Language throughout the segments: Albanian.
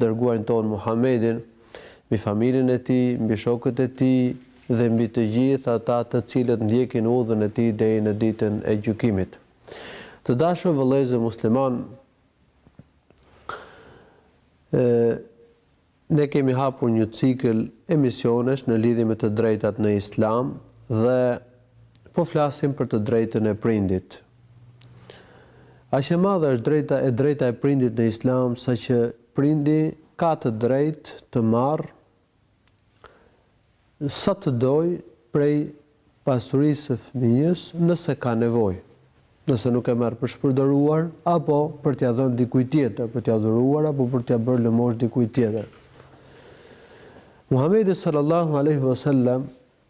Dërguarin tonë Muhammedin, mbi familjen e tij, mbi shokët e tij dhe mbi të gjithë ata të cilët ndjekin udhën e tij deri në Ditën e Gjykimit. Të dashur vëllezër muslimanë, ne kemi hapur një cikël emisionesh në lidhje me të drejtat në Islam dhe Po flasim për të drejtën e prindit. Aq e madhe është e drejta e drejta e prindit në Islam sa që prindi ka të drejtë të marrë sa të dojë prej pasurisë së fëmijës nëse ka nevojë, nëse nuk e merr për shpërdoruar apo për t'ia dhënë dikujt tjetër, për t'ia dhuruar apo për t'ia bërë lëmoshë dikujt tjetër. Muhamedi sallallahu alejhi wasallam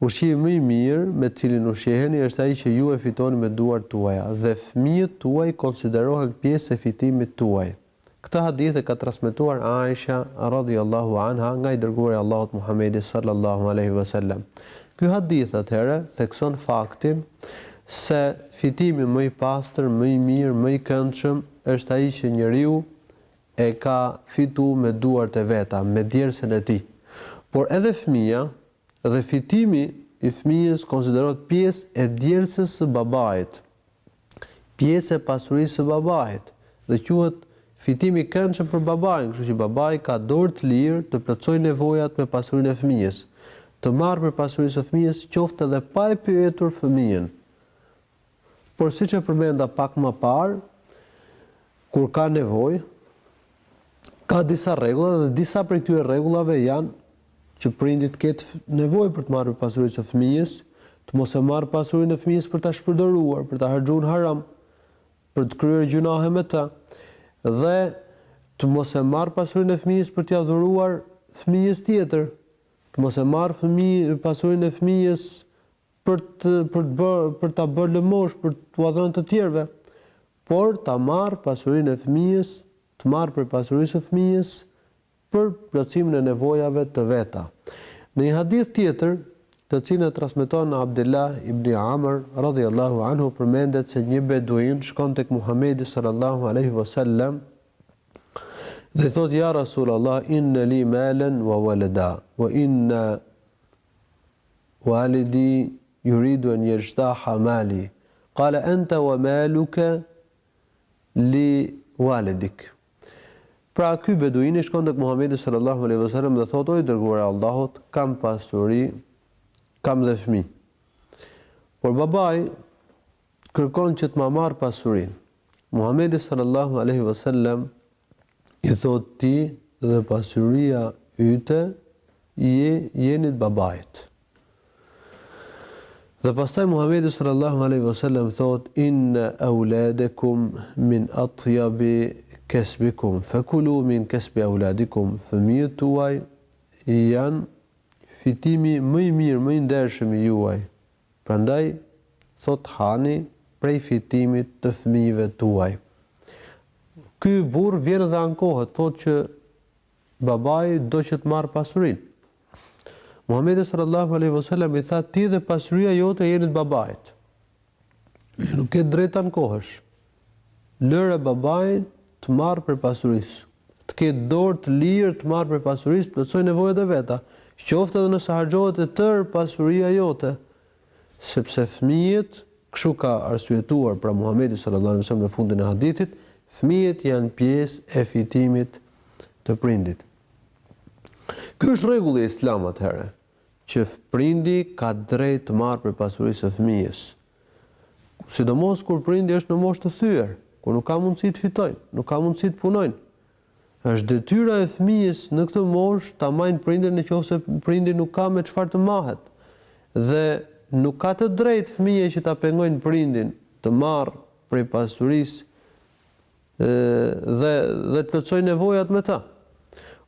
Ushqimi më i mirë me të cilin ushqeheni është ai që ju e fitoni me duart tuaja dhe fëmijët tuaj konsiderohen pjesë e fitimit tuaj. Këtë hadith e ka transmetuar Aisha, radhijallâhu anha, nga i Dërguari i Allahut Muhamedi, sallallâhu alejhi ve sellem. Ky hadith, atëherë, thekson faktin se fitimi më i pastër, më i mirë, më i këndshëm është ai që njeriu e ka fitu me duart e veta, me djersën e tij. Por edhe fëmija, dhe fitimi i fëmijës konsiderohet pjesë e djersës së babait, pjesë e pasurisë së babait, dhe quhet fitim i këndshëm për babain, kështu që babai ka dorë të lirë të plotësojë nevojat me pasurinë e fëmijës, të marrë prej pasurisë së fëmijës qoftë edhe pa e pyetur fëmijën Por siç e përmenda pak më parë, kur ka nevojë, ka disa rregulla dhe disa prej këtyre rregullave janë që prindi të ketë nevojë për të marrë pasurinë e fëmijës, të mos e marrë pasurinë e fëmijës për ta shpërdoruar, për ta harxhu në haram, për të kryer gjynahe me të dhe të mos e marrë pasurinë e fëmijës për t'ia dhuruar fëmijës tjetër, të mos e marrë fëmijë, pasurinë e fëmijës për të për të bërë për ta bërë lëmoshë për t'ua dhuruar të tjerëve, por ta marrë pasurinë e fëmijës, të marrë prej pasurisë së fëmijës për plotësimin e nevojave të veta. Në një hadith tjetër, të cilin e transmeton Abdullah ibn Amr, radhiyallahu anhu, përmendet se një beduin shkon tek Muhamedi sallallahu alaihi wasallam dhe i thotë ja Rasulullah inna li malan wa walada wa inna Walidi yuridu an yajtaha mali qala anta wa maluka li walidik. Pra ky beduini shkon tek Muhamedi sallallahu alejhi ve sellem dhe thotë o i dërguari i Allahut kam pasuri kam dhe fëmijë. Por babai kërkon që të ma marrë pasurinë. Muhamedi sallallahu alejhi ve sellem i thotë ti dhe pasuria yte jeni t babait. Dhe pastaj Muhamedi sallallahu alejhi ve sellem thot inna auladakum min atyabi kasbikum fakulu min kasbi auladikum fëmijët tuaj janë fitimi më i mirë më i ndershëm i juaj Prandaj, thotë hani prej fitimit të fëmijëve tuaj. Ky burrë vjen dhe ankohet, thotë që babai do që të marrë pasurinë. Muhamedi sallallahu alejhi ve selam i tha ti dhe pasuria jote jeni të babait. Nuk ke drejtë të ankohesh. Lëre babain të marrë prej pasurisë. Të ketë dorë të lirë të marrë prej pasurisë të plotësojë nevojat e veta, qoftë edhe nëse harxhohet e tërë pasuria jote. Sepse fëmijët, kështu ka arsyetuar pra Muhamedi sallallahu alejhi ve sellem në fundin e hadithit, fëmijët janë pjesë e fitimit të prindit. Ky është rregulli islam atëherë, që prindi ka drejtë të marrë prej pasurisë së fëmijës. Sidomos kur prindi është në moshë të thyer, kur nuk ka mundësi të fitojnë, nuk ka mundësi të punojnë. Është detyra e fëmijës në këtë moshë ta majnë prindin në qoftë se prindi nuk ka me çfarë të mahet. Dhe nuk ka të drejtë fëmija që ta pengojnë prindin të marrë prej pasurisë dhe dhe të plotësojë nevojat me ta.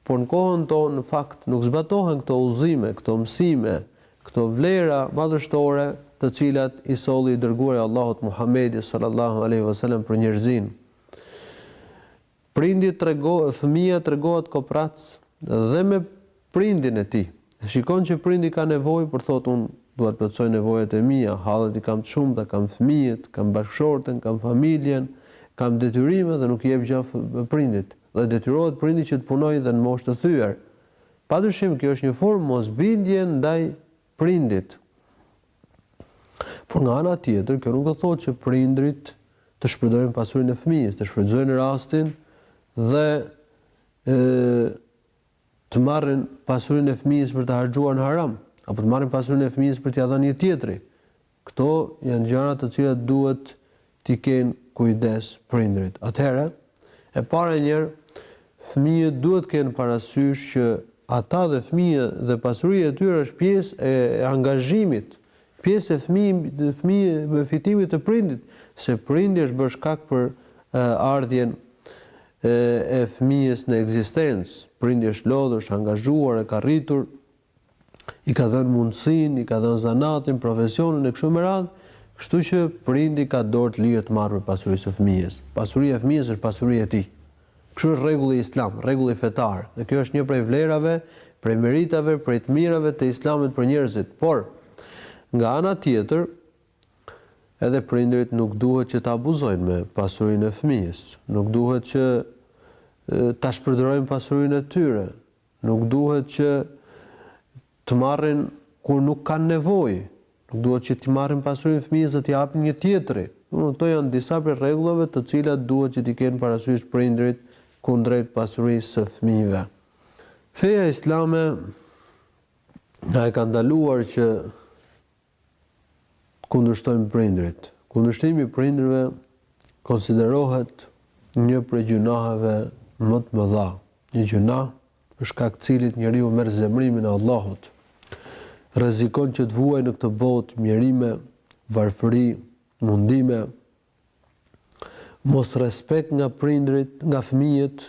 Por në kohën tonë në fakt nuk zbatohen këto udhëzime, këto mësime, këto vlera madhështore të cilat i solli i dërguari i Allahut Muhamedi sallallahu alejhi ve selam për njerëzinë. Prindi trego, fëmija tregohet koprac dhe me Prindin e tij. E shikon që prindi ka nevojë, por thotë unë dua të plotësoj nevojat e mia, hallet i kam të shumta, kam fëmijët, kam bashkëshorten, kam familjen, kam detyrime dhe nuk i jep gjë prindit. Dhe detyrohet prindi që të punojë dhe në moshë të thyer. Padyshim kjo është një formë mosbindje ndaj prindit. Por nga ana tjetër, kjo nuk do të thotë që prindrit të shpërdorin pasurinë e fëmijës, të shfrytëzojnë rastin dhe të marrin pasurinë e fëmijës për ta harxhuar në haram, apo të marrin pasurinë e fëmijës për t'ia dhënë një tjetri. Këto janë gjëra të cilat duhet t'i kenë kujdes prindërit. Atëherë, e para njëherë, fëmijët duhet të kenë parasysh që ata dhe fëmijët dhe pasuria e tyre është pjesë e angazhimit Pjesë e fitimit të prindit, se prindi është bërë shkak për ardhjen e fëmijës në ekzistencë, prindi është lodhur, është angazhuar, e ka rritur, i ka dhënë mundësinë, i ka dhënë zanatin, profesionin e kështu me radhë, kështu që prindi ka dorë të lirë të marrë prej pasurisë së fëmijës. Pasuria e fëmijës është pasuri e tij. Ky është rregulli islam, rregulli fetar, dhe kjo është një prej vlerave, prej meritave, prej të mirave të Islamit për njerëzit. Por, nga ana tjetër, edhe prindërit nuk duhet që të abuzojnë me pasurinë e fëmijës, nuk duhet që ta shpërdorojnë pasurinë e tyre, Nuk duhet që të marrin kur nuk kanë nevojë. Nuk duhet që t'i marrin pasurinë fëmijës dhe t'i japin një tjetri. Këto janë disa prej rregullave të cilat duhet që t'i kenë parasysh prindërit kundrejt pasurisë së fëmijëve. Feja islame na e ka ndaluar që kundërshtojmë prindërit. Kundërshtimi i prindërve konsiderohet një prej gjynaheve më të mëdha, një gjynah për shkak të cilit njeriu merr zemërimin e Allahut, rrezikon që të vuajë në këtë botë mjerime, varfëri, mundime, mosrespekt nga prindërit, nga fëmijët,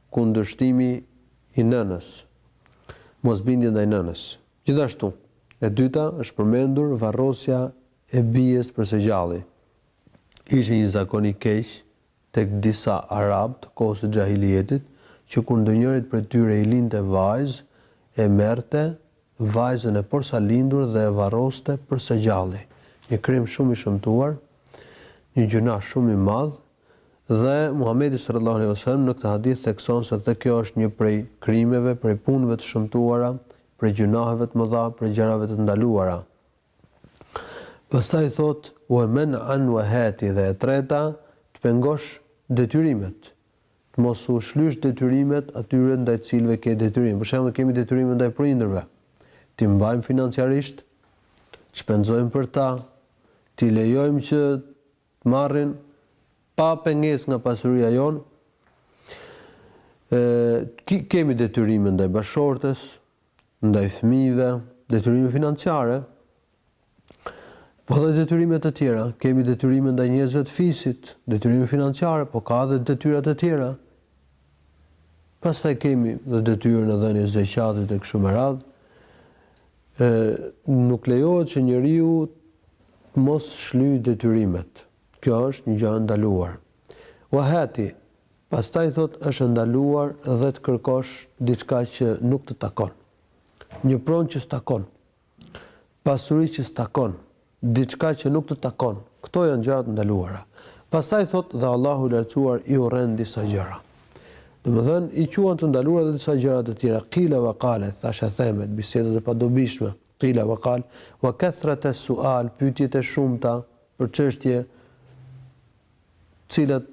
kundërshtimi i nënës, mosbindje ndaj nënës. Gjithashtu, e dyta, është përmendur varrosja e bijës për së gjalli. Ishte një zakon i keq tek disa arabë të kohës së xhahilijetit, që kur ndonjërit prej tyre i lindte vajzë, e merrte vajzën e porsalindur dhe e varroste për së gjalli. Një krim shumë i shëmtuar, një gjynah shumë i madh, Dhe, Muhamedi sallallâhu alejhi ve sellem në këtë hadith thekson se dhe kjo është një prej krimeve, prej punëve të shëmtuara, prej gjynaheve të mëdha, prej gjërave të ndaluara. Pastaj thotë, Ue men'an ue hati dhe e treta, të pengosh detyrimet, të mos u shlysh detyrimet atyre ndaj të cilëve ke detyrim. Për shembull, kemi detyrime ndaj prindërve, t'i mbajmë financiarisht, të shpenzojmë për ta, t'i lejojmë që të marrin pa pengesë nga pasuria jonë, kemi detyrime ndaj bashkëshortes, ndaj fëmijëve, detyrime financiare, po dhe detyrime të tjera, kemi detyrime ndaj njerëzve të fisit, detyrime financiare, po ka edhe detyra të tjera. Pastaj kemi dhe detyrën e dhënies së zekatit e kështu me radhë. E nuk lejohet që njeriu të mos shlyjë detyrimet. Kjo është një gjë e ndaluar. Wahati, Pastaj thotë është e ndaluar dhe të kërkosh diçka që nuk të takon. Një pronë që s'takon. Pasuri që s'takon. diçka që nuk të takon. Këto janë gjëra të ndaluara. Pastaj thotë dhe Allahu i Lartësuar i urren disa gjëra. Domethënë i quan të ndaluara dhe disa gjëra të tjera. Qila wa qale, thashethemet, bisedat e padobishme. Qila wa qal, wa kathrat as-su'al, pyetjet e shumta për çështje të cilat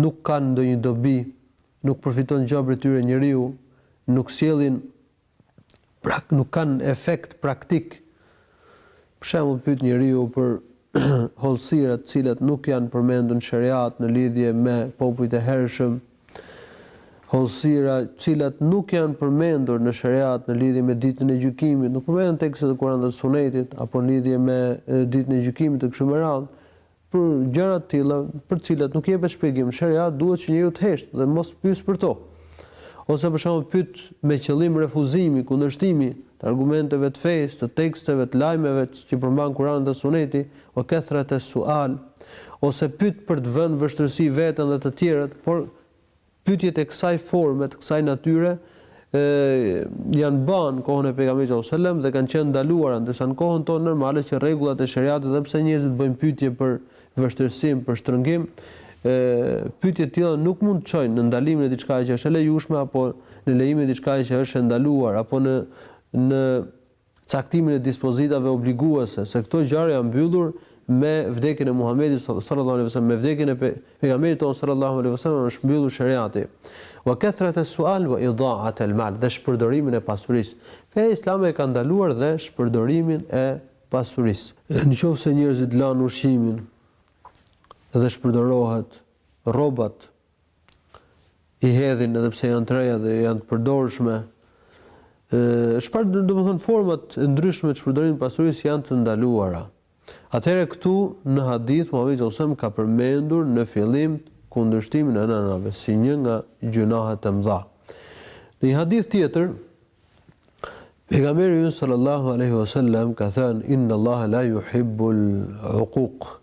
nuk kanë ndonjë dobi, nuk përfiton gjë prej tyre njeriu, nuk sjellin Prak, nuk kanë efekt praktik. Për shembull pyet njeriu për hollësira të cilat nuk janë përmendur në Sheriat në lidhje me popujt e hershëm, hollësira të cilat nuk janë përmendur në Sheriat në lidhje me Ditën e Gjykimit, nuk përmenden në tekstet e Kuranit dhe Sunetit, apo në lidhje me Ditën e Gjykimit e kështu me radhë. Për gjëra të tilla, për të cilat nuk jepet shpjegim në Sheriat, duhet që njeriu të heshtë dhe mos pyesë për to. Ose për shembull pyet me qëllim refuzimi, kundërshtimi, të argumenteve të fesë, të teksteve, të lajmeve që përmban Kurani dhe Suneti, wa kathrata as-su'al, ose pyet për të vënë në vështirësi veten dhe të tjerët, por Pyetjet e kësaj forme, të kësaj natyre, janë ba në kohën e Pejgamberit sallallahu alejhi ve sellem dhe kanë qenë të ndaluara, ndërsa në kohën tonë normale që rregullat e sheriatit edhe pse njerëzit bëjnë pyetje për vështirësim, për shtrëngim, pyetjet e tilla nuk mund të çojnë në ndalimin e diçka që është e lejushme apo në lejimin e diçka që është e ndaluar apo në në caktimin e dispozitave obliguese, se këto gjare janë mbyllur me vdekjen e Muhamedit sallallahu alejhi ve sellem, me vdekjen e Pejgamberit tonë sallallahu alejhi ve sellem është mbyllur sheriati, wa kathrata as-su'al wa ida'at al-mal, dhe shpërdorimin e pasurisë. Feja islame e ka ndaluar dhe shpërdorimin e pasurisë. Në qoftë se njerëzit lanë ushqimin dhe shpërdorohet, rrobat, i hedhin edhe pse janë të reja dhe janë të përdorshme. Çfarë do të thonë format e ndryshme të shpërdorimit të pasurisë janë të ndaluara. Atëherë këtu në hadith Muhamedi sallallahu alajhi wasallam ka përmendur në fillim kundërshtimin e nënave si një nga gjynahet e mëdha. Në një hadith tjetër Pejgamberi ynë sallallahu alaihi wasallam ka thënë inna Allaha la yuhibbul uquq.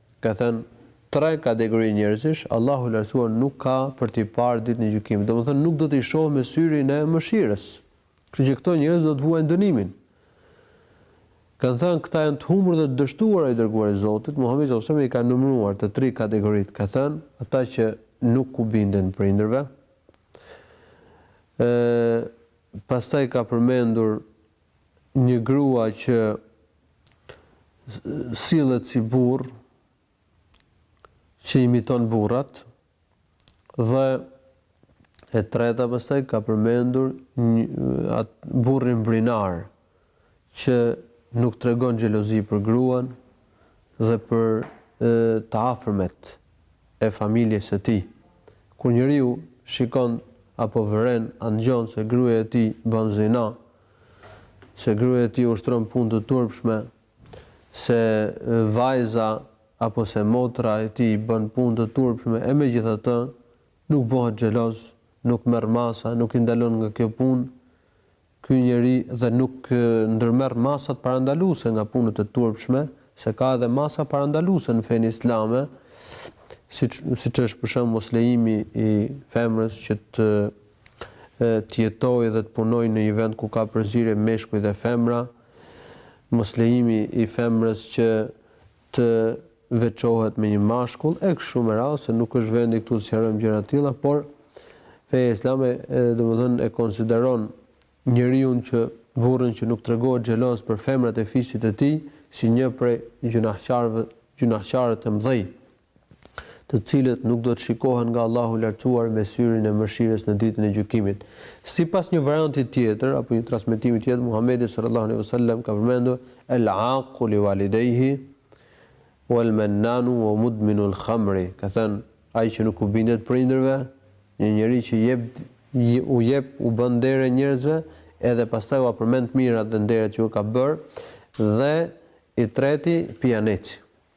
Ka thënë, Tre kategori njerëzish, Allahu i Lartësuar nuk ka për t'i parë Ditën e Gjykimit, domethënë nuk do t'i shohë me syrin e mëshirës. Kështu që këto njerëz do të vuajnë dënimin. Kanë thënë, këta janë të humbur dhe të dështuar, o i dërguari i Zotit, Muhamedi sallallahu alajhi wasallam i ka numëruar të tre kategoritë, ka thënë, ata që nuk u binden prindërve, e, pastaj ka përmendur një grua që sillet si burrë, që imiton burrat, dhe e treta pastaj ka përmendur një, atë burrin brinar, që nuk tregon xhelozi për gruan dhe për e, të afërmet. e familjes së tij. Kur njeriu shikon apo vëren a ndëgjon se gruaja e tij bën zina, se gruaja e tij ushtron punë të turpshme, se vajza apo se motra e tij bën punë të turpshme e megjithatë nuk bëhet xheloz, nuk merr masa, nuk i ndalon nga kjo punë, ky njeri dhe nuk ndërmerr masat parandaluese nga punët e turpshme, se ka edhe masa parandaluese në fenë islame, siç siç është për shembull moslejimi i femrës që të të jetojë dhe të punojë në një vend ku ka përzierje meshkuj dhe femra, moslejimi i femrës që të veçohet me një mashkull e kështu me radhë se nuk është vendi këtu të sqarojmë gjëra të tilla, por feja islame domethënë e konsideron njeriun që burrin që nuk tregohet xheloz për femrat e fisit të tij si një prej gjynahqarëve gjynahqarë të mëdhenj. të cilët nuk do të shikohen nga Allahu i Lartësuar me syrin e mëshirës në Ditën e Gjykimit. Sipas një varianti tjetër apo një transmetimi tjetër, Muhamedi sallallahu alejhi ve sellem ka përmendur, El-'aqu li walidejhi, wal-mannanu wa mudminul khamri, ka thënë, Ai që nuk u bindet prindërve, një njeri që jep u jep u bën ndere njerëzve, edhe pastaj ua përmend të mirat dhe nderet që u ka bërë, dhe i treti, pijaneci.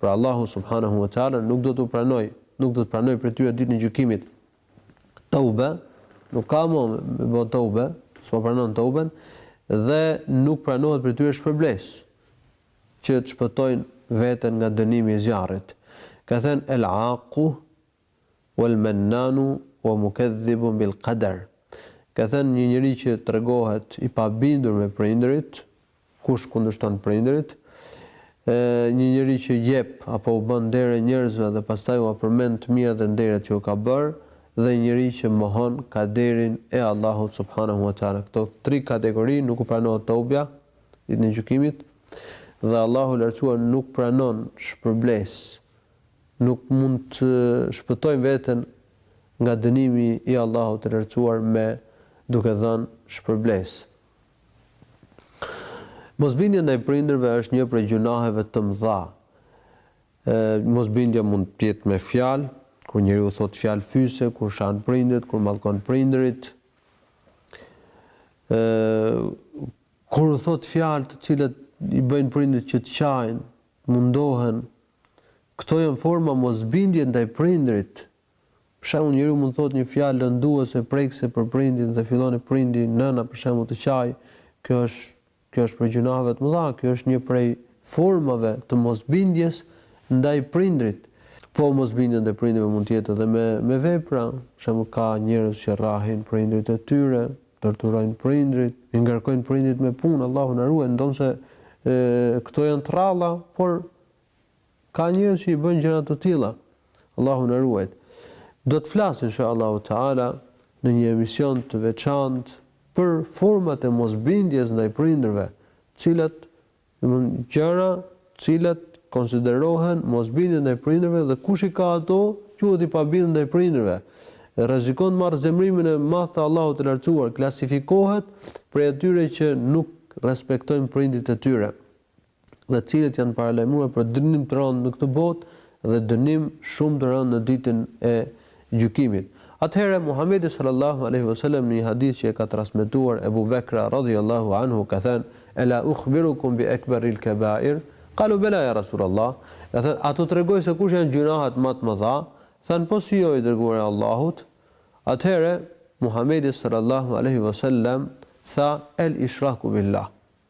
Pra Allahu subhanehu ve teala nuk do t'u pranojë, nuk do të pranojë prej tyre ditën e gjykimit teube, nuk ka më me bo teube, s'ua pranon teuben dhe nuk pranohet prej tyre shpërblesë që të shpëtojnë veten nga dënimi i zjarrit. Ka thënë El-Aqu wal mannanu wa mukadhibun bil qadar ka thënë një njeri që tregohet i pabindur me prindërit kush kundërshton prindërit e një njeri që jep apo u bën ndere njerëzve dhe pastaj ua përmend të mirat dhe nderet që u ka bërë dhe njeri që mohon kaderin e Allahut subhanahu wa taala këto tri kategori nuk u pranohet tobja ditën e gjykimit dhe Allahu i lartësuar nuk pranon shpërblesë Nuk mund të shpëtojmë veten nga dënimi i Allahut të Lartësuar me duke dhënë shpërblesë. Mosbindja ndaj prindërve është një prej gjunaheve të mëdha. Mosbindja mund të jetë me fjalë, kur njeriu thotë fjalë fyse, kur shan prindërit, kur mallkon prindërit, kur u thotë fjalë të cilat i bëjnë prindërit që të qajnë, të mundohen Këto janë forma mosbindje ndaj prindërit. Për shembull, njeriu mund të thotë një fjalë lënduese, prekëse për prindin dhe fillon e prindi, nëna për shembull të qajë, kjo është kjo është prej gjynaheve të mëdha, kjo është një prej formave të mosbindjes ndaj prindërit. Po mosbindja ndaj prindërve mund të jetë edhe me me vepra, për shembull ka njerëz që rrahin prindërit e tyre, torturojnë prindërit, i ngarkojnë prindërit me punë, Allahu na ruaj, ndonëse këto janë të rralla, por Ka njerëz që i bëjnë gjëra të tilla. Allahu na ruajt. Do të flas inshallahu teala në një emision të veçantë për format e mosbindjes ndaj prindërve, të cilat, domthon gjëra, të cilat konsiderohen mosbindje ndaj prindërve dhe kush i ka ato, quhet i pabindur ndaj prindërve. Rrezikon të marrë zemërimin e madh të Allahut të Lartësuar, klasifikohet prej atyre që nuk respektojnë prindit e tyre. dhe të cilët janë paralajmëruar për dënim të rëndë në këtë botë dhe dënim shumë të rëndë në Ditën e Gjykimit. Atëherë, Muhamedi sallallahu alejhi ve sellem në një hadith që e ka transmetuar Ebu Bekra radhiyallahu anhu ka thënë, Ela ukhbirukum bi ekberril kebair? Qalu bela ya Rasulallah, ka thënë, A t'u tregoj se kush janë gjynahet ma të mëdha? Thanë, Po si jo, i Dërguari i Allahut? Atëherë, Muhamedi sallallahu alejhi ve sellem tha, El-ishraku billah,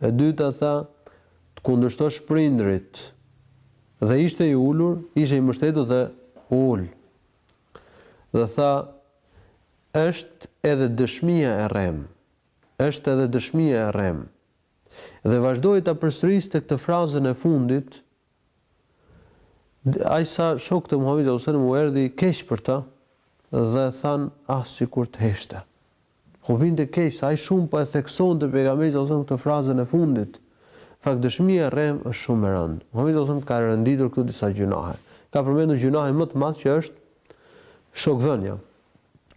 E dyta tha, Të kundërshtosh prindërit. Dhe ishte i ulur, ishte i mbështetur dhe u ul. Dhe tha, Është edhe dëshmia e rremë. Është edhe dëshmia e rremë. Dhe vazhdoi ta përsëriste këtë frazën e fundit, Aq sa shokët e Muhamedit alayhis salam u erdhi keq për të dhe thanë ah sikur të heshte. U vinte keq se ai shumë po e theksonte Pejgamberi sallallahu alaihi wasallam këtë frazën e fundit. Në fakt dëshmia e rremë është shumë e rëndë. Muhamedi sallallahu alaihi wasallam ka renditur këtu disa gjynahe. Ka përmendur gjynahin më të madh që është shokëvënia.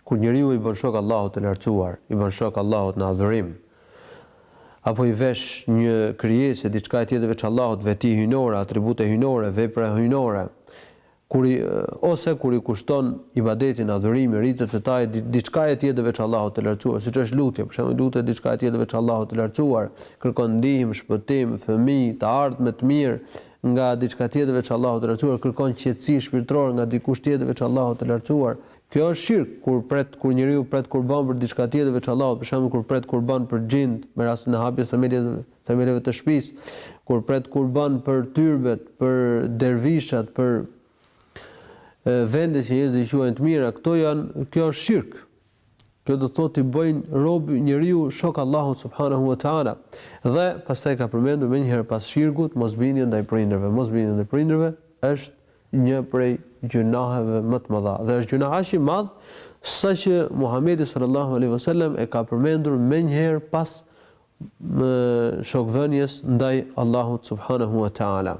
Kur njeriu i bën shok Allahut të Lartësuar, i bën shok Allahut në adhurim, apo i vesh një krijese, diçkaje tjetër veç Allahut, veti hyjnore, atribute hyjnore, vepra hyjnore, kur i, ose kur i kushton ibadetin, adhurimin, ritet fetare diçkaje tjetër veç Allahut të Lartësuar, siç është lutja, për shembull, i lutet diçkaje tjetër veç Allahut të Lartësuar, kërkon ndihmë, shpëtim, fëmijë, të ardhme të mirë, nga diçka tjetër veç Allahut të Lartësuar, kërkon qetësi shpirtërore nga dikush tjetër veç Allahut të Lartësuar. Kjo është shirk, kur pret, kur njeriu pret kurban për diçka tjetër veç Allahut, për shembull kur pret kurban për xhind, me rastin e hapjes së themeljes, themeleve të shpisë, kur pret kurban për tyrbet, për dervishat, për vendet që njerëzit i quajnë të mira, këto janë, kjo është shirk. Kjo do të thotë t'i bëjë robi, njeriu shok Allahut subhanehu ve teala. Dhe pastaj ka përmendur menjëherë pas shirkut mosbindjen ndaj prindërve. Mosbindja ndaj prindërve është një prej gjynaheve më të mëdha dhe është gjynah aq i madh saqë Muhamedi sallallahu alejhi ve sellem e ka përmendur menjëherë pas shokvënies ndaj Allahut subhanehu ve teala.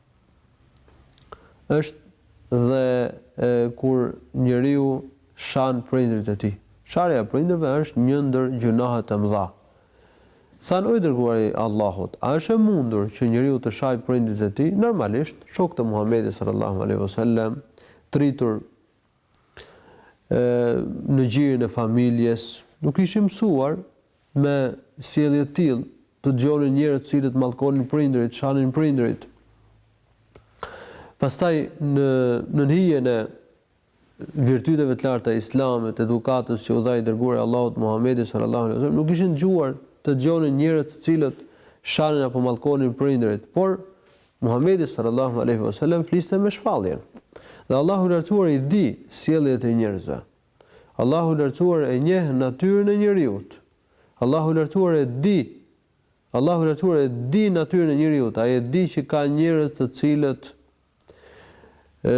Është dhe kur njeriu shan prindërit e tij. Sharja e prindërve është një ndër gjynahet e mëdha. Thanë, O i Dërguari i Allahut, a është e mundur që njeriu të shajë prindërit e tij? Normalisht, shokët e Muhamedit, sallallahu alejhi ve sellem, të rritur e në gjirin e familjes. Nuk ishin mësuar me sjellje të tillë, të dëgjonin njerëz të cilët mallkonin prindërit, shanin prindërit. Pastaj në nën hijen e virtyteve të larta të islamit, edukatës që u dha i dërguari i Allahut Muhamedi sallallahu alaihi wasallam, nuk ishin dëgjuar të dëgjonin njerëz të cilët shanin apo mallkonin prindërit, por Muhamedi sallallâhu alejhi ve sellem fliste me shpalljen. Dhe Allahu i Lartësuar i di sjelljet e njerëzve. Allahu i Lartësuar e njeh natyrën e njeriut. Allahu i Lartësuar e di Allahu i Lartësuar e di natyrën e njeriut. Ai e di që ka njerëz të cilët ë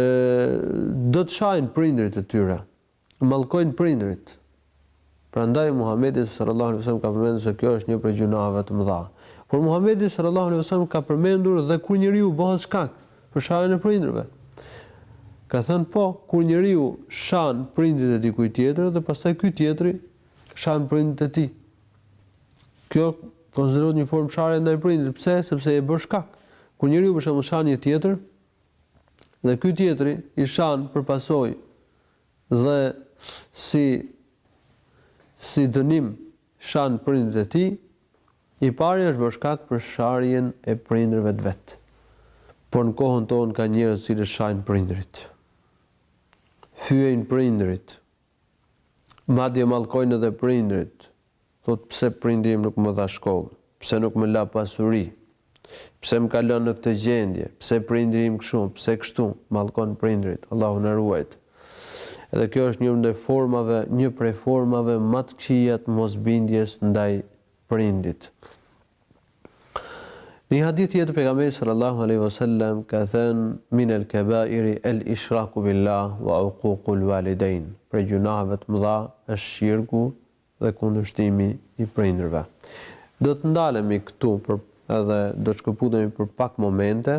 do të shajnë prindërit e tyre. mallkojnë prindërit. Prandaj Muhamedi sallallahu alejhi ve sellem ka përmendur se kjo është një prej gjynaheve të mëdha. Por Muhamedi sallallahu alejhi ve sellem ka përmendur dhe kur njeriu bëhet shkak për sharjen e prindërve. Ka thënë po, kur njeriu shan prindit e dikujt tjetër dhe pastaj ky tjetri shan prindit e tij. Kjo konsiderohet një formë sharje ndaj prindit. Pse? Sepse e bën shkak. Kur njeriu për shembull shan një tjetër, Dhe ky tjetri i shan, për pasojë dhe si si dënim shan prindërit e tij, i pari është bërë shkak për sharjen e prindërve të vet. Por në kohën tonë ka njerëz të cilët shajnë prindërit. Fyejnë prindërit. Madje mallkojnë edhe prindërit. Thotë pse prindi im nuk më dha shkollë, pse nuk më la pasuri, pse më ka lënë në këtë gjendje, pse prindi im kështu, pse kështu, mallkon prindërit. Allahu na ruajt. Edhe kjo është një ndër formave, një prej formave ma të këqija të mosbindjes ndaj prindit. Në një hadith tjetër pejgamberi sallallahu alaihi wasallam ka thënë min al kebairi al ishraku billah wa uququl walidain. Prej gjynaheve të mëdha është shirku dhe kundërshtimi i prindërve. Do të ndalemi këtu për edhe do të shkëputemi për pak momente.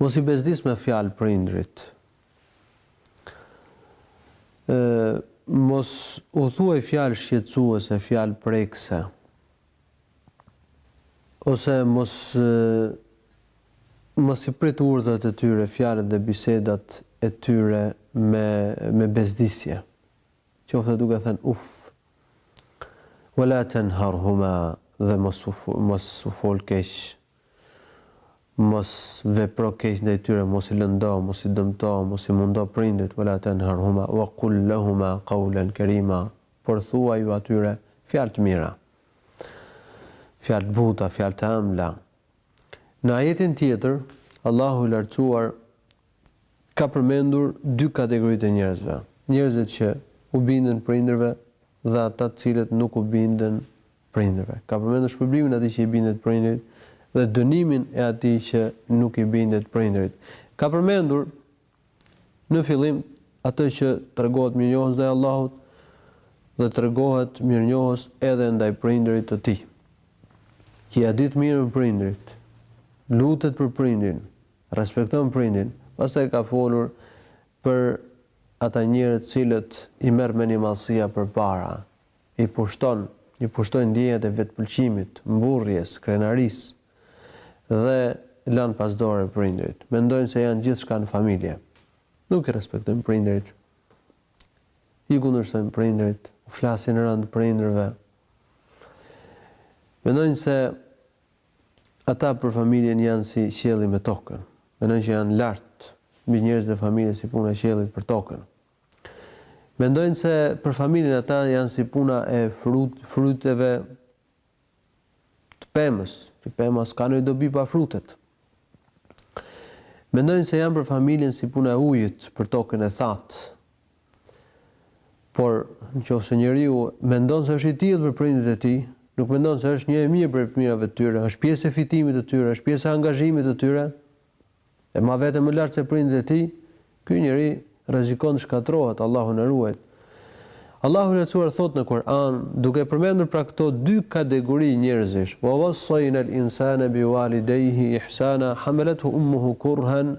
Mos i bezdis me fjalë prindërit. Ë mos u thuaj fjalë shqetësuese, fjalë prekëse. Ose mos mos i prit urdhrat e tyre, fjalët dhe bisedat e tyre me me bezdisje. Qofte duke thënë uf. Wala tanharhuma dhe mos mos u fol keq Mos vepro keq ndaj tyre, mos i lëndo, mos i dëmto, mos i mundo prindërit, wala tenharhuma, wa qul lahuma qawlan kerima, por thuaju atyre fjalë të mira, fjalë të buta, fjalë të ëmbla. Në ajetin tjetër, Allahu i Lartësuar ka përmendur dy kategori të njerëzve, njerëzit që u binden prindërve dhe ata të cilët nuk u binden prindërve. Ka përmendur shpërblimin e atij që i bindet prindërit dhe dënimin e atij që nuk i bindet prindërit. Ka përmendur në fillim atë që tregohet mirënjohës ndaj Allahut dhe tregohet mirënjohës edhe ndaj prindërit të tij. Që ia di të mirën prindërit, lutet për prindërin, Respekton prindërin. Pastaj ka folur për ata njerëz të cilët i merr mendjemadhësia përpara, i pushton, i pushtojnë ndjenjat e vetëpëlqimit, mburrjes, krenarisë dhe lanë pas dore prindërit. Mendojnë se janë gjithçka në familje. Nuk i respektojnë prindërit. I kundërshtojnë prindërit, u flasin rëndë prindërve. Mendojnë se Ata për familjen janë si qielli me tokën. Mendojnë që janë lart mbi njerëzit e familjes si puna e qiellit për tokën. Mendojnë se për familjen ata janë si puna e frut, fryteve të pemës, që pema s'ka ndonjë dobi pa frutet. Mendojnë se janë për familjen si puna e ujit për tokën e thatë. Por, në qoftë se njeriu mendon se është i tillë për prindërit e tij, nuk mendon se është një e mirë prej fëmijëve të tyre, është pjesë e fitimit të tyre, është pjesë e angazhimit të tyre, e mban veten më lart se prindërit e tij, ky njeri rrezikon të shkatërrohet, Allahu na ruajt. Allahu i Lartësuar thotë në Kur'an, duke përmendur pra këto dy kategori njerëzish, "Wa wassayna al-insana biwalidayhi ihsana, hamalathu ummuhu kurhan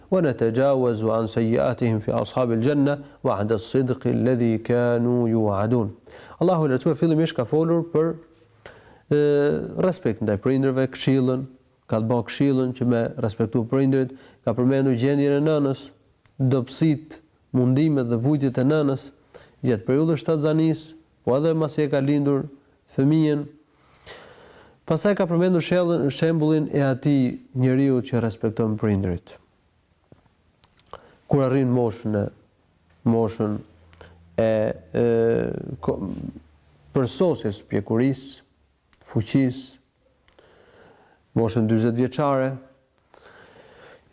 Wa natajawazu an sayiatihim fi ashabi al-janna wa'da as-sidqi alladhi kanu yu'adun. Allahu i Lartësuar fillimisht ka folur për respekt ndaj prindërve, këshillën, ka dhënë këshillën që me respektu prindërit, ka përmendur gjendjen e nënës, dobësitë, mundimet dhe vujtjet e nënës gjatë periudhës shtatzanisë, Po edhe masi e ka lindur fëmijën. Pastaj ka përmendur shembullin e atij njeriu që respekton prindërit. Kur arrin moshën e moshën e përsosjes së pjekurisë, fuqisë, moshën dyzet vjeçare,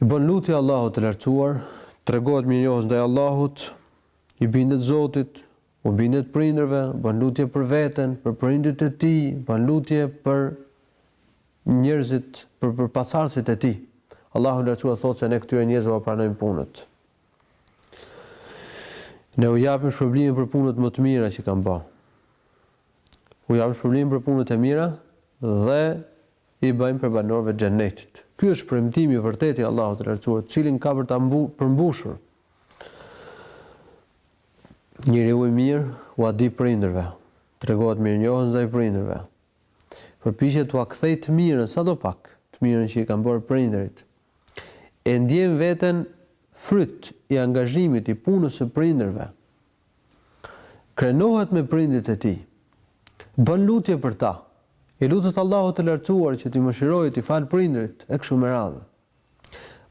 i bën lutje Allahut të Lartësuar, tregohet mirënjohës ndaj Allahut, i bindet Zotit, U bindet prindërve, bën lutje për veten, për prindërit e tij, bën lutje për njerëzit, për për pasardhësit e tij. Allahu i Lartësuar thotë se ne këtyre njerëzve ua pranojmë punët. Ne u japim shpërblimin për punët më të mira që kanë bërë. U japim shpërblimin për punët e mira dhe i bëjmë prej banorëve të xhennetit. Ky është premtimi i vërtetë i Allahut të Lartësuar, të cilin ka për ta përmbushur. Njeriu i mirë ua di prindërve, tregohet mirënjohës ndaj prindërve, përpiqet t'ua kthejë të mirën, sadopak, të mirën që i kanë bërë prindërit. E ndjen veten fryt i angazhimit, i punës së prindërve. Krenohet me prindërit e tij. Bën lutje për ta. I lutet Allahut të Lartësuar që t'i mëshirojë, t'i falë prindërit, e kështu me radhë.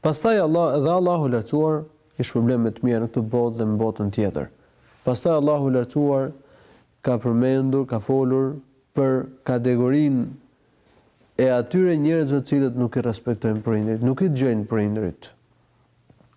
Pastaj Allah dhe Allahu i Lartësuar i shpërblem me të mira në këtë botë dhe në botën tjetër. Pastaj Allahu i Lartësuar ka përmendur, ka folur për kategorinë e atyre njerëzve të cilët nuk i respektojnë prindërit, nuk i dëgjojnë prindërit.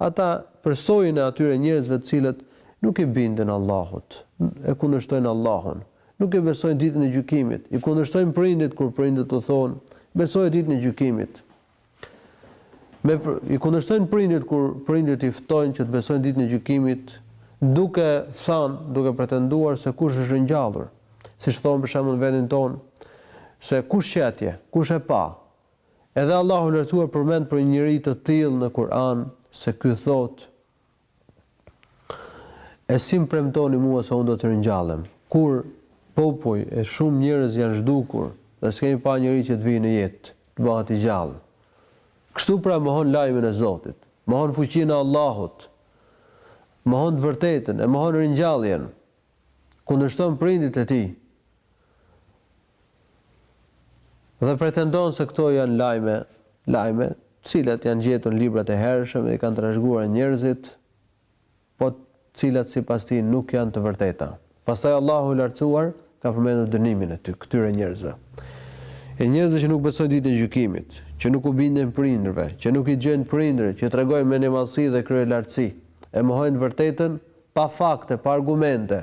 Atë pjesën e atyre njerëzve të cilët nuk i binden Allahut, e kundërshtojnë Allahun, nuk e besojnë Ditën e Gjykimit, i kundërshtojnë prindit kur prindit u thonë, Besoje Ditën e Gjykimit. Me i kundërshtojnë prindit kur prindit i ftojnë që të besojnë Ditën e Gjykimit, duke thënë, duke pretenduar se kush është ringjallur, siç thonë për shembull në vendin tonë, se kush qe atje, kush e pa, Edhe Allahu i Lartësuar përmend për një njeri të tillë në Kur'an se ky thotë, E si më premtoni mua se unë do të ringjallem, kur popuj e shumë njerëz janë zhdukur dhe s'kemi pa njeri që të vijë në jetë, të bëhet i gjallë? Kështu pra mohon lajmin e Zotit, mohon fuqinë e Allahut, mohon të vërtetën e mohon ringjalljen, kundërshton prindit e tij, Dhe pretendon se këto janë lajme, lajme, të cilat janë gjetur në librat e hershëm dhe i kanë trashëguar njerëzit, po të cilat sipas tij nuk janë të vërteta. Pastaj Allahu i Lartësuar ka përmendur dënimin e ty, këtyre njerëzve. E njerëzve që nuk besojnë Ditën e Gjykimit, që nuk u binden prindërve, që nuk i dëgjojnë prindërit, që tregojnë mendjemadhësi dhe kryelartësi, e mohojnë të vërtetën pa fakte, pa argumente,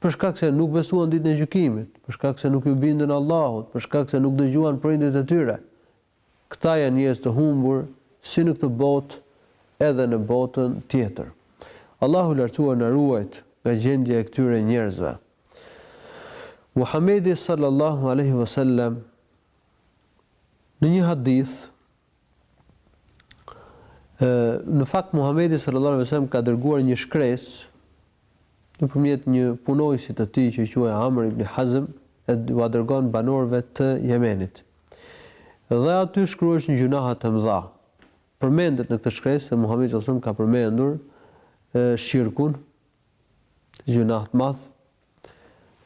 Për shkak se nuk besuan Ditën e Gjykimit, për shkak se nuk iu bindën Allahut, për shkak se nuk dëgjuan prindërit e tyre. Këta janë njerëz të humbur, si në këtë botë, edhe në botën tjetër. Allahu i Lartësuar na ruajt nga gjendja e këtyre njerëzve. Muhamedi sallallahu alejhi wasallam në një hadith Në fakt Muhamedi sallallahu alejhi ve sellem ka dërguar një shkresë nëpërmjet një punojësi të tij që quhej Amr ibn Hazm e ua dërgon banorëve të Jemenit. Dhe aty shkruheshin gjynahet e mëdha. Përmendet në këtë shkresë se Muhamedi sallallahu alejhi ve sellem ka përmendur shirkun, gjynah të madh.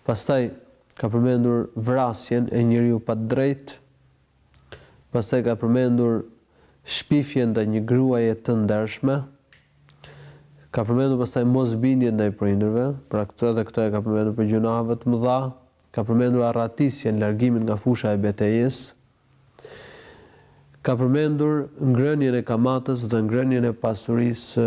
Pastaj ka përmendur vrasjen e njeriu pa të drejtë. Pastaj ka përmendur shpifjen ndaj një gruaje të ndershme. Ka përmendur pastaj mosbindjen ndaj prindërve, pra këto edhe këto e ka përmendur prej gjynaheve të mëdha. Ka përmendur arratisjen, largimin nga fusha e betejës. Ka përmendur ngrënien e kamatës dhe ngrënien e pasurisë së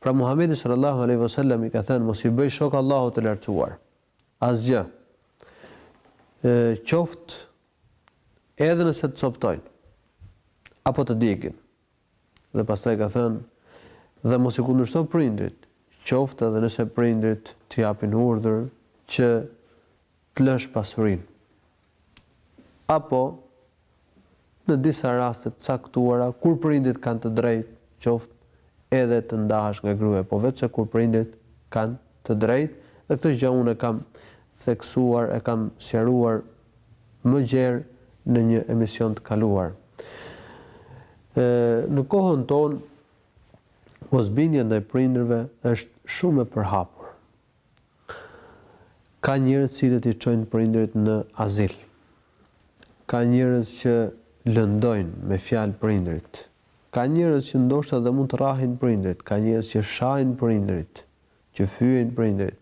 Pra Muhamedi sallallahu alejhi ve sellem i ka thënë mos i bëj shok Allahut të lartësuar. Asgjë. Ë qoftë edhe nëse të coptojnë apo të djegin. Dhe pastaj ka thënë dhe mos i kundërshto prindrit, qoftë edhe nëse prindrit të japin urdhër që të lësh pasurinë apo në disa raste të caktuara kur prindit kanë të drejtë qoftë edhe të ndahesh nga gruaja po vetëm se kur prindit kanë të drejtë dhe këtë gjë unë e kam theksuar e kam sqaruar më gjerë në një emision të kaluar e, në kohën tonë mosbindja ndaj prindërve është shumë e përhapur Ka njerëz të cilët i çojnë prindërit në azil. Ka njerëz që lëndojnë me fjalë prindërit. Ka njerëz që ndoshta dhe mund të rrahin prindërit. Ka njerëz që shajnë prindërit, që fyejnë prindërit.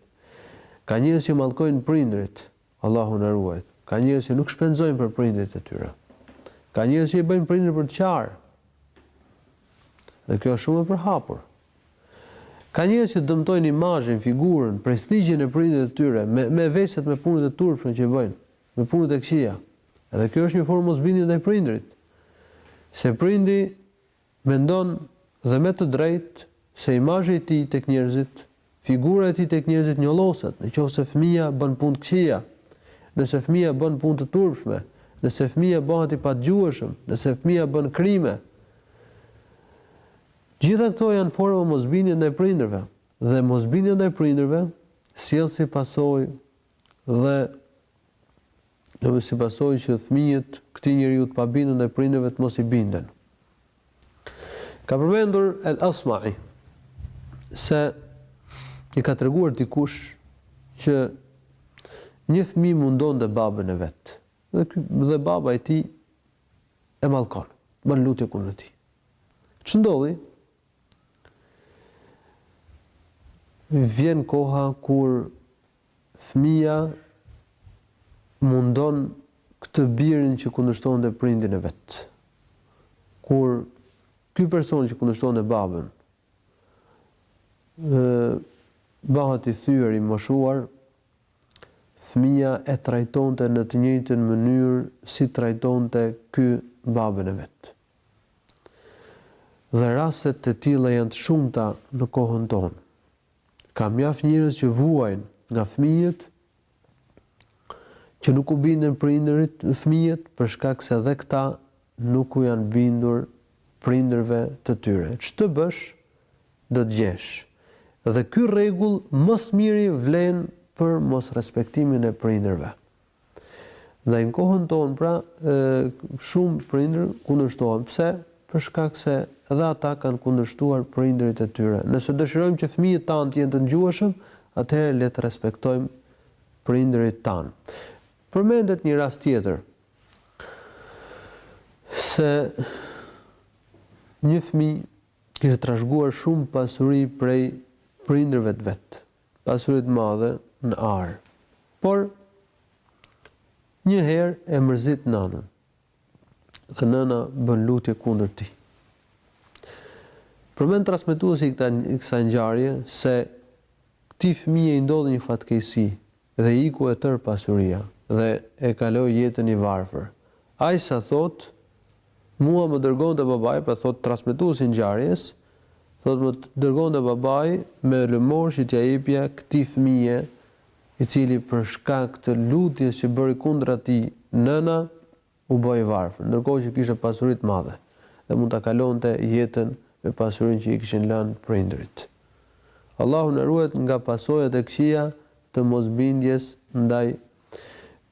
Ka njerëz që mallkojnë prindërit. Allahu na ruajt. Ka njerëz që nuk shpenzojnë për prindërit e tyre. Ka njerëz që i bëjnë prindërit për të qarë. Dhe kjo është shumë e përhapur. Ka njerëz që dëmtojnë imazhin, figurën, prestigjin e prindërve e tyre me me veset me punët e turpshme që bëjnë, me punët e këqija. Edhe kjo është një formë mosbindje ndaj prindërit. Se prindi Mendon, dhe me të drejtë, se imazhi i tij tek njerëzit, figura e tij tek njerëzit njolloset, në qoftë se fëmija bën punë të këqija, nëse fëmija bën punë të turpshme, nëse fëmija bëhet i padëgjueshëm, nëse fëmija bën krime. Gjitha këto janë forma mosbindje ndaj prindërve, dhe mosbindja ndaj prindërve sjell si pasojë dhe. Dhe si pasojë që fëmijët këtij njeriu të pabindur ndaj prindërve të mos i binden. Ka përmendur El-Asma'i se i ka treguar dikush që një fëmijë mundonte babën e vet dhe ky dhe baba i tij e mallkon, bën lutje kundër tij. Ç'ndodhi? Vjen koha kur fëmija mundon këtë birin që kundërshtonte prindin e vet. Kur ky person që kundërshtonte babën ë bëhet i thyer i moshuar, fëmija e trajtonte në të njëjtën mënyrë si trajtonte ky babën e vet. Dhe rastet e tilla janë të shumta në kohën tonë. Ka mjaft njerëz që vuajnë nga fëmijët, që nuk u binden prindërit, fëmijët, për shkak se dhe këta nuk u janë bindur prindërve të tyre. Ç'të bësh, do të gjesh. Dhe ky rregull më së miri vlen për mosrespektimin e prindërve. Dhe në kohën tonë pra shumë prindër kundërshtohen. Pse? Për shkak se dhe ata kanë kundërshtuar prindërit e tyre. Nëse dëshirojmë që fëmijët tanë të jenë të dëgjueshëm, atëherë le të respektojmë prindërit tanë. Përmendet një rast tjetër se një fëmijë kishte trashëguar shumë pasuri prej prindërve të vet. Pasuri të madhe në ar. Por një herë e mërzit nënën dhe nëna bën lutje kundër tij. Përmend transmetuesi i kësaj ngjarje se këtij fëmije i ndodhi një fatkeqësi dhe i iku e tërë pasuria dhe e kaloi jetën i varfër. Aq sa thotë Mua më dërgonte babai, pra thotë transmetuesi i ngjarjes, thotë më dërgonte babai me lëmoshë që t'ia jepja këtij fëmije, i cili për shkak të lutjes që bëri kundër atij nëna u bë i varfër, ndërkohë që kishte pasuri të madhe dhe mund ta kalonte jetën me pasurinë që i kishin lënë prindërit. Allahu na ruajt nga pasojat e këqija të mosbindjes ndaj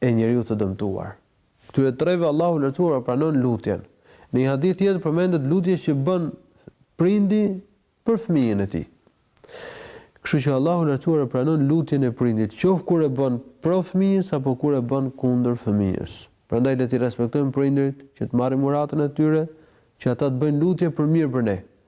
e njeriut të dëmtuar. Këtyre treve Allahu i Lartësuar ua pranon lutjen. Në një hadith tjetër përmendet lutja që bën prindi për fëmijën e tij. Kështu që Allahu i Lartësuar e pranon lutjen e prindit, qoftë kur e bën pro fëmijës apo kur e bën kundër fëmijës. Prandaj le t'i respektojmë prindërit, që të marrim uratën e tyre, që ata të bëjnë lutje për mirë për ne.